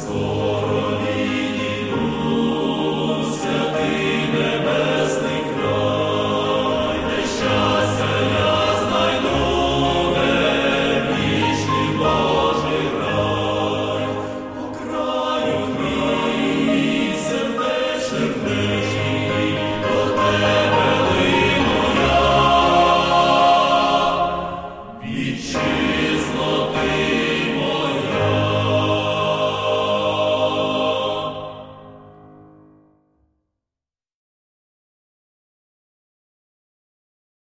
soul.